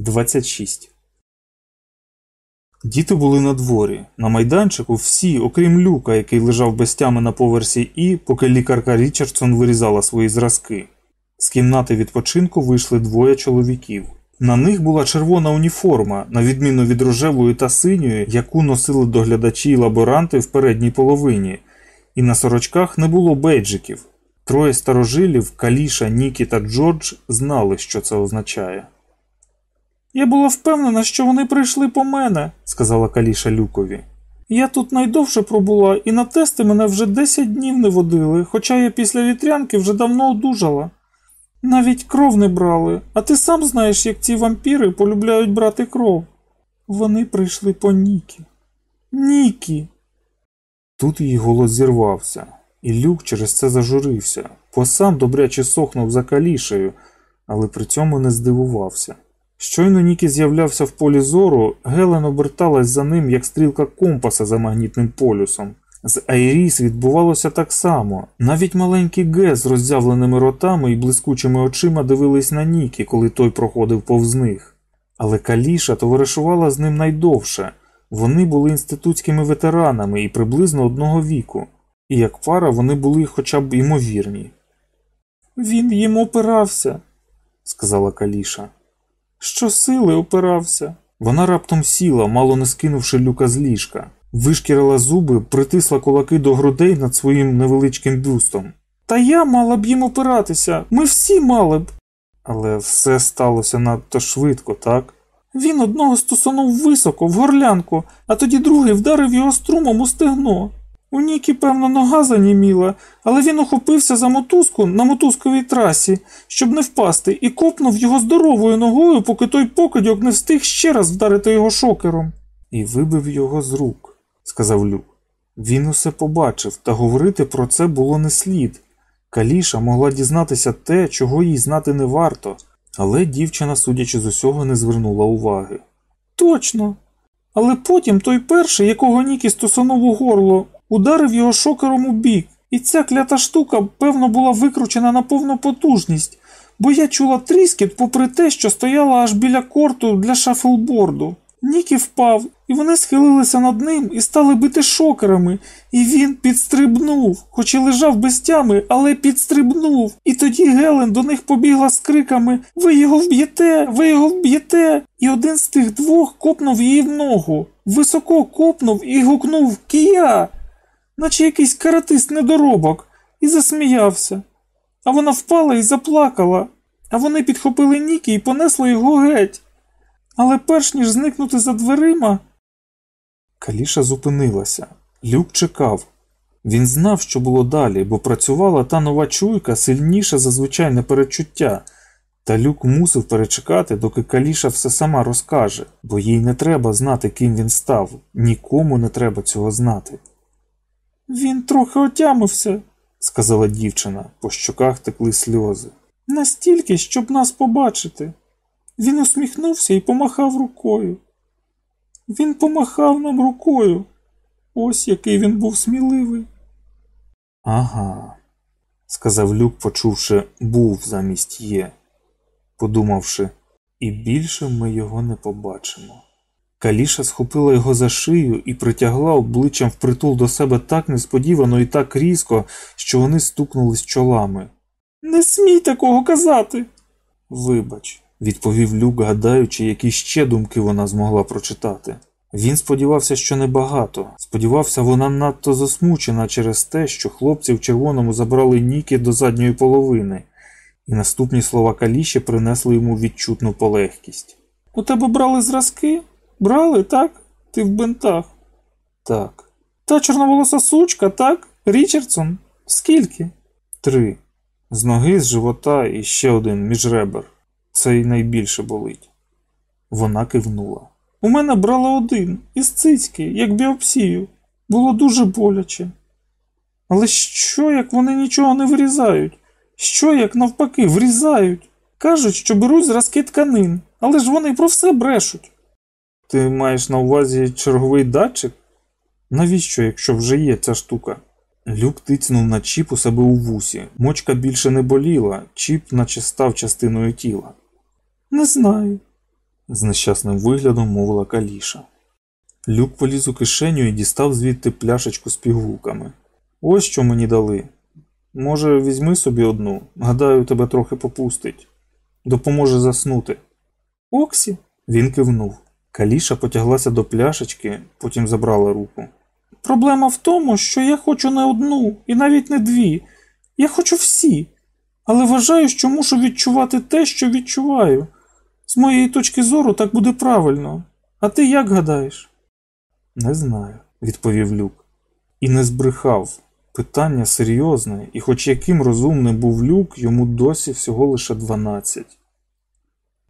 26. Діти були на дворі. На майданчику всі, окрім люка, який лежав без тями на поверсі І, поки лікарка Річардсон вирізала свої зразки. З кімнати відпочинку вийшли двоє чоловіків. На них була червона уніформа, на відміну від рожевої та синьої, яку носили доглядачі й лаборанти в передній половині, і на сорочках не було бейджиків. Троє старожилів, Каліша, Нікі та Джордж, знали, що це означає. Я була впевнена, що вони прийшли по мене, сказала Каліша Люкові. Я тут найдовше пробула, і на тести мене вже 10 днів не водили, хоча я після вітрянки вже давно одужала. Навіть кров не брали, а ти сам знаєш, як ці вампіри полюбляють брати кров. Вони прийшли по Нікі. Нікі. Тут її голос зірвався, і люк через це зажурився, бо сам добряче сохнув за калішею, але при цьому не здивувався. Щойно Нікі з'являвся в полі зору, Гелен оберталась за ним, як стрілка компаса за магнітним полюсом. З Айріс відбувалося так само. Навіть маленькі Ге з роззявленими ротами і блискучими очима дивились на Нікі, коли той проходив повз них. Але Каліша товаришувала з ним найдовше. Вони були інститутськими ветеранами і приблизно одного віку, і як пара вони були хоча б імовірні. Він їм опирався, сказала Каліша. Щосили опирався. Вона раптом сіла, мало не скинувши люка з ліжка, вишкірила зуби, притисла кулаки до грудей над своїм невеличким бюстом. Та я мала б їм опиратися, ми всі мали б. Але все сталося надто швидко, так? Він одного стосунув високо, в горлянку, а тоді другий вдарив його струмом у стегно. У Нікі, певно, нога заніміла, але він ухопився за мотузку на мотузковій трасі, щоб не впасти, і копнув його здоровою ногою, поки той покидьок не встиг ще раз вдарити його шокером. І вибив його з рук, сказав Люк. Він усе побачив, та говорити про це було не слід. Каліша могла дізнатися те, чого їй знати не варто, але дівчина, судячи з усього, не звернула уваги. Точно. Але потім той перший, якого Нікі стосунув у горло, ударив його шокером у бік, і ця клята штука, певно, була викручена на повну потужність, бо я чула тріскіт попри те, що стояла аж біля корту для шафлборду. Нікі впав, і вони схилилися над ним і стали бити шокерами, і він підстрибнув, хоч і лежав без тями, але підстрибнув. І тоді Гелен до них побігла з криками Ви його вб'єте, ви його вб'єте. І один з тих двох копнув її в ногу, високо копнув і гукнув Кія, наче якийсь каратист недоробок, і засміявся. А вона впала і заплакала, а вони підхопили Нікі і понесли його геть. Але перш ніж зникнути за дверима. Каліша зупинилася. Люк чекав. Він знав, що було далі, бо працювала та нова чуйка сильніша за звичайне перечуття, та люк мусив перечекати, доки Каліша все сама розкаже, бо їй не треба знати, ким він став, нікому не треба цього знати. Він трохи отямився, сказала дівчина, по щоках текли сльози. Настільки, щоб нас побачити. Він усміхнувся і помахав рукою. Він помахав нам рукою. Ось який він був сміливий. Ага, сказав Люк, почувши був замість є, подумавши, і більше ми його не побачимо. Каліша схопила його за шию і притягла обличчям впритул до себе так несподівано і так різко, що вони стукнулись чолами. Не смій такого казати. Вибач, відповів Люк, гадаючи, які ще думки вона змогла прочитати. Він сподівався, що небагато. Сподівався, вона надто засмучена через те, що хлопці в червоному забрали Ніки до задньої половини, і наступні слова Каліші принесли йому відчутну полегкість. У тебе брали зразки? Брали, так? Ти в бинтах? Так. Та чорноволоса сучка, так? Річардсон? Скільки? Три. З ноги, з живота і ще один між ребер. Це й найбільше болить. Вона кивнула. У мене брала один із цицьки, як біопсію. Було дуже боляче. Але що, як вони нічого не вирізають? Що, як навпаки, врізають? Кажуть, що беруть зразки тканин, але ж вони про все брешуть. Ти маєш на увазі черговий датчик? Навіщо, якщо вже є ця штука? Люк тицнув на чіп у себе у вусі. Мочка більше не боліла, чіп наче став частиною тіла. Не знаю. з нещасним виглядом мовила Каліша. Люк поліз у кишеню і дістав звідти пляшечку з пігулками. Ось що мені дали. Може, візьми собі одну, гадаю, тебе трохи попустить. Допоможе заснути. Оксі? Він кивнув. Каліша потяглася до пляшечки, потім забрала руку. Проблема в тому, що я хочу не одну і навіть не дві. Я хочу всі, але вважаю, що мушу відчувати те, що відчуваю. З моєї точки зору так буде правильно. А ти як гадаєш? Не знаю, відповів Люк. І не збрехав. Питання серйозне, і хоч яким розумним був люк, йому досі всього лише дванадцять.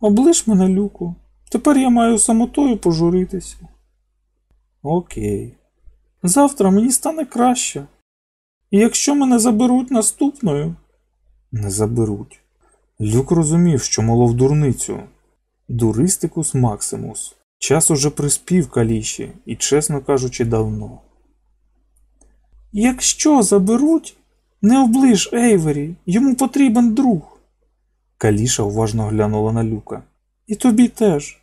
Облиш мене, люку. Тепер я маю самотою пожуритися. Окей. Завтра мені стане краще. І якщо мене заберуть наступною, не заберуть. Люк розумів, що молов дурницю. Дуристикус Максимус. Час уже приспів каліші і, чесно кажучи, давно. Якщо заберуть, не оближ Ейвері, йому потрібен друг. Каліша уважно глянула на люка. І тобі теж.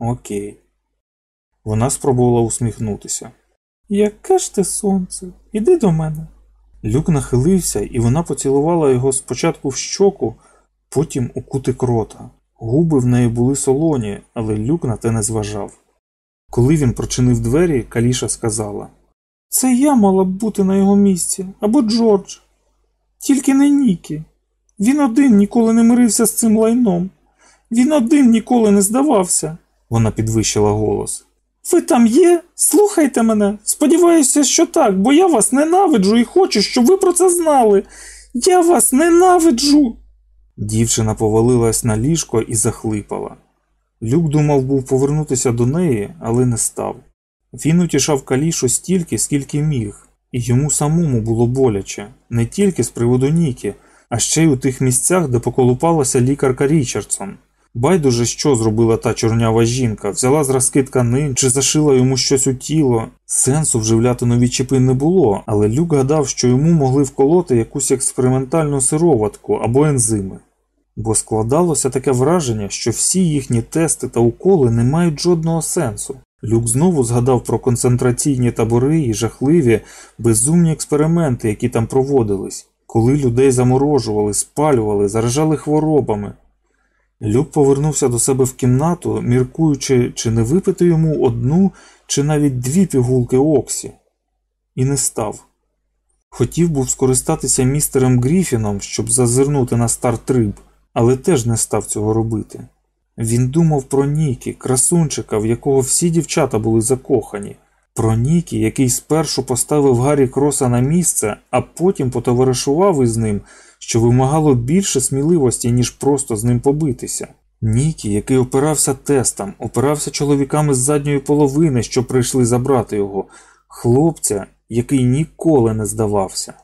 Окей. Вона спробувала усміхнутися. Яке ж ти сонце? Іди до мене. Люк нахилився, і вона поцілувала його спочатку в щоку, потім у кутик рота. Губи в неї були солоні, але люк на те не зважав. Коли він прочинив двері, Каліша сказала Це я мала б бути на його місці, або Джордж. Тільки не Нікі. Він один ніколи не мирився з цим лайном. Він один ніколи не здавався. Вона підвищила голос. Ви там є? Слухайте мене. Сподіваюся, що так, бо я вас ненавиджу і хочу, щоб ви про це знали. Я вас ненавиджу. Дівчина повалилась на ліжко і захлипала. Люк думав був повернутися до неї, але не став. Він утішав калішу стільки, скільки міг, і йому самому було боляче, не тільки з приводу Нікі, а ще й у тих місцях, де поколупалася лікарка Річардсон. Байдуже, що зробила та чорнява жінка, взяла зразки тканин чи зашила йому щось у тіло. Сенсу вживляти нові чіпи не було, але Люк гадав, що йому могли вколоти якусь експериментальну сироватку або ензими. Бо складалося таке враження, що всі їхні тести та уколи не мають жодного сенсу. Люк знову згадав про концентраційні табори і жахливі, безумні експерименти, які там проводились, коли людей заморожували, спалювали, заражали хворобами. Люк повернувся до себе в кімнату, міркуючи, чи не випити йому одну чи навіть дві пігулки Оксі, і не став. Хотів був скористатися містером Гріфіном, щоб зазирнути на стартриб, але теж не став цього робити. Він думав про Нікі, красунчика, в якого всі дівчата були закохані, про Нікі, який спершу поставив Гаррі Кроса на місце, а потім потоваришував із ним, що вимагало більше сміливості, ніж просто з ним побитися. Нікі, який опирався тестам, опирався чоловіками з задньої половини, що прийшли забрати його, хлопця, який ніколи не здавався.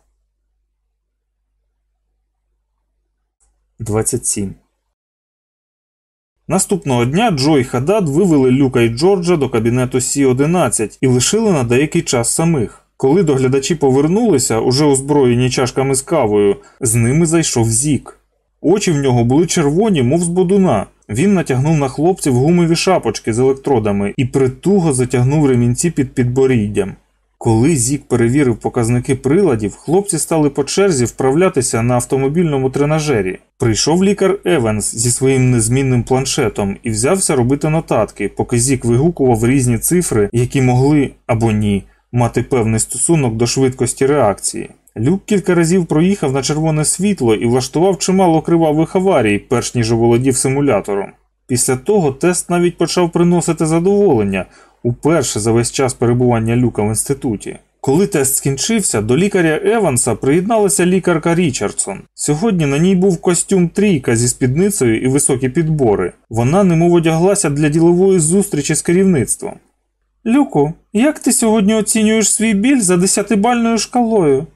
27 Наступного дня Джо і Хадад вивели Люка і Джорджа до кабінету Сі-11 і лишили на деякий час самих. Коли доглядачі повернулися, уже озброєні чашками з кавою, з ними зайшов Зік. Очі в нього були червоні, мов з бодуна. Він натягнув на хлопців гумові шапочки з електродами і притуго затягнув ремінці під підборіддям. Коли Зік перевірив показники приладів, хлопці стали по черзі вправлятися на автомобільному тренажері. Прийшов лікар Еванс зі своїм незмінним планшетом і взявся робити нотатки, поки Зік вигукував різні цифри, які могли або ні мати певний стосунок до швидкості реакції. Люк кілька разів проїхав на червоне світло і влаштував чимало кривавих аварій, перш ніж оволодів симулятором. Після того тест навіть почав приносити задоволення уперше за весь час перебування люка в інституті. Коли тест скінчився, до лікаря Еванса приєдналася лікарка Річардсон. Сьогодні на ній був костюм трійка зі спідницею і високі підбори. Вона немов одяглася для ділової зустрічі з керівництвом. Люку, як ти сьогодні оцінюєш свій біль за десятибальною шкалою?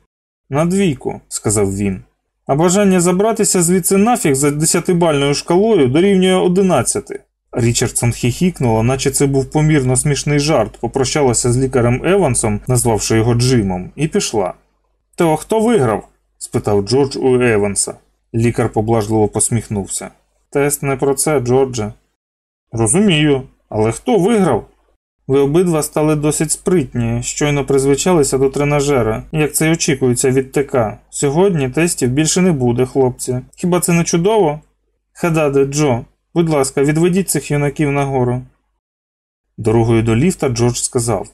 На двійку, сказав він. А бажання забратися звідси нафіг за десятибальною шкалою дорівнює одинадцяти. Річардсон хіхікнула, наче це був помірно смішний жарт, попрощалася з лікарем Евансом, назвавши його Джимом, і пішла. То хто виграв? спитав Джордж у Еванса. Лікар поблажливо посміхнувся. Тест не про це, Джордже. Розумію, але хто виграв? Ви обидва стали досить спритні, щойно призвичалися до тренажера, як це й очікується від ТК. Сьогодні тестів більше не буде, хлопці. Хіба це не чудово? Хададе, Джо, будь ласка, відведіть цих юнаків нагору. Дорогою до ліфта Джордж сказав: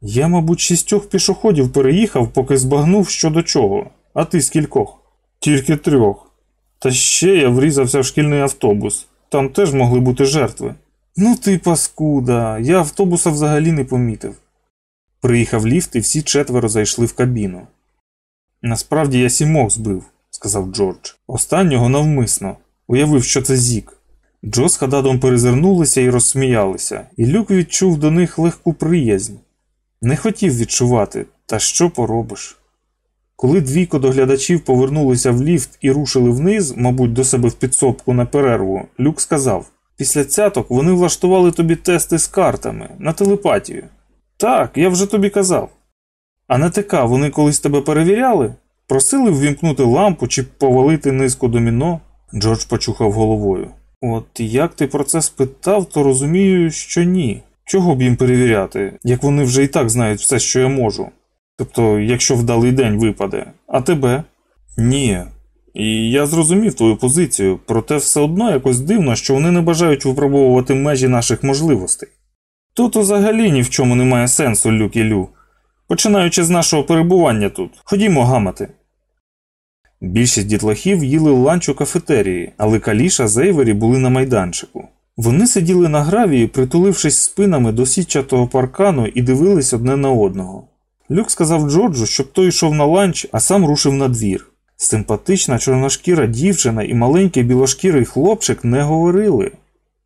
Я, мабуть, шістьох пішоходів переїхав, поки збагнув що до чого. А ти скількох? Тільки трьох. Та ще я врізався в шкільний автобус. Там теж могли бути жертви. Ну ти паскуда, я автобуса взагалі не помітив. Приїхав ліфт і всі четверо зайшли в кабіну. Насправді я сімох збив, сказав Джордж. Останнього навмисно. Уявив, що це зік. Джо з Хададом перезирнулися і розсміялися, і Люк відчув до них легку приязнь. Не хотів відчувати, та що поробиш. Коли двійко доглядачів повернулися в ліфт і рушили вниз, мабуть, до себе в підсобку на перерву, Люк сказав: після цяток вони влаштували тобі тести з картами на телепатію. Так, я вже тобі казав. А на ТК вони колись тебе перевіряли? Просили ввімкнути лампу чи повалити низку доміно? Джордж почухав головою. От як ти про це спитав, то розумію, що ні. Чого б їм перевіряти, як вони вже і так знають все, що я можу. Тобто, якщо вдалий день випаде, а тебе? Ні. І я зрозумів твою позицію, проте все одно якось дивно, що вони не бажають випробовувати межі наших можливостей. Тут взагалі ні в чому немає сенсу, Люк і Лю. Починаючи з нашого перебування тут, ходімо гамати. Більшість дітлахів їли ланч у кафетерії, але Каліша з Ейвері були на майданчику. Вони сиділи на гравії, притулившись спинами до сітчатого паркану і дивились одне на одного. Люк сказав Джорджу, щоб той йшов на ланч, а сам рушив на двір. Симпатична чорношкіра дівчина і маленький білошкірий хлопчик не говорили.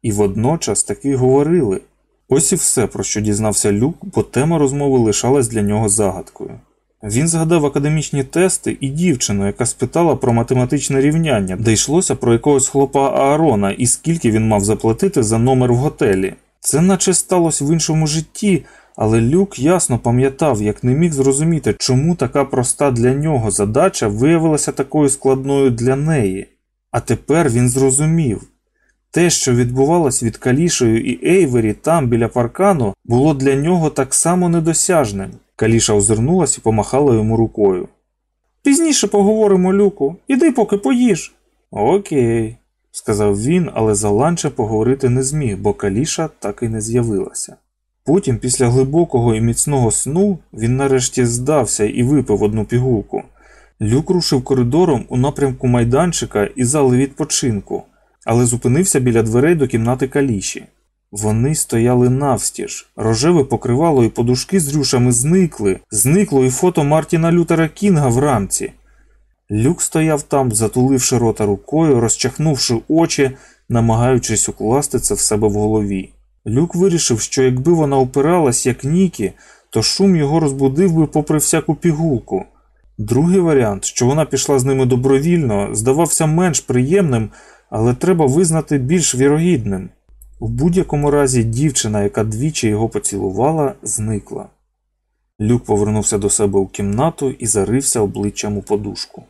І водночас таки говорили. Ось і все, про що дізнався Люк, бо тема розмови лишалась для нього загадкою. Він згадав академічні тести і дівчину, яка спитала про математичне рівняння, де йшлося про якогось хлопа Аарона і скільки він мав заплатити за номер в готелі. Це наче сталося в іншому житті, але Люк ясно пам'ятав, як не міг зрозуміти, чому така проста для нього задача виявилася такою складною для неї. А тепер він зрозумів. Те, що відбувалось від Калішою і Ейвері там біля паркану, було для нього так само недосяжним. Каліша озирнулась і помахала йому рукою. Пізніше поговоримо, Люку, іди поки поїж. Окей, сказав він, але за ланча поговорити не зміг, бо Каліша так і не з'явилася. Потім, після глибокого і міцного сну, він нарешті здався і випив одну пігулку. Люк рушив коридором у напрямку майданчика і зали відпочинку, але зупинився біля дверей до кімнати Каліші. Вони стояли навстіж, рожеве покривало і подушки з рюшами зникли, зникло і фото Мартіна Лютера Кінга в рамці. Люк стояв там, затуливши рота рукою, розчахнувши очі, намагаючись укласти це в себе в голові. Люк вирішив, що якби вона опиралась, як Нікі, то шум його розбудив би попри всяку пігулку. Другий варіант, що вона пішла з ними добровільно, здавався менш приємним, але треба визнати більш вірогідним. У будь-якому разі дівчина, яка двічі його поцілувала, зникла. Люк повернувся до себе у кімнату і зарився обличчям у подушку.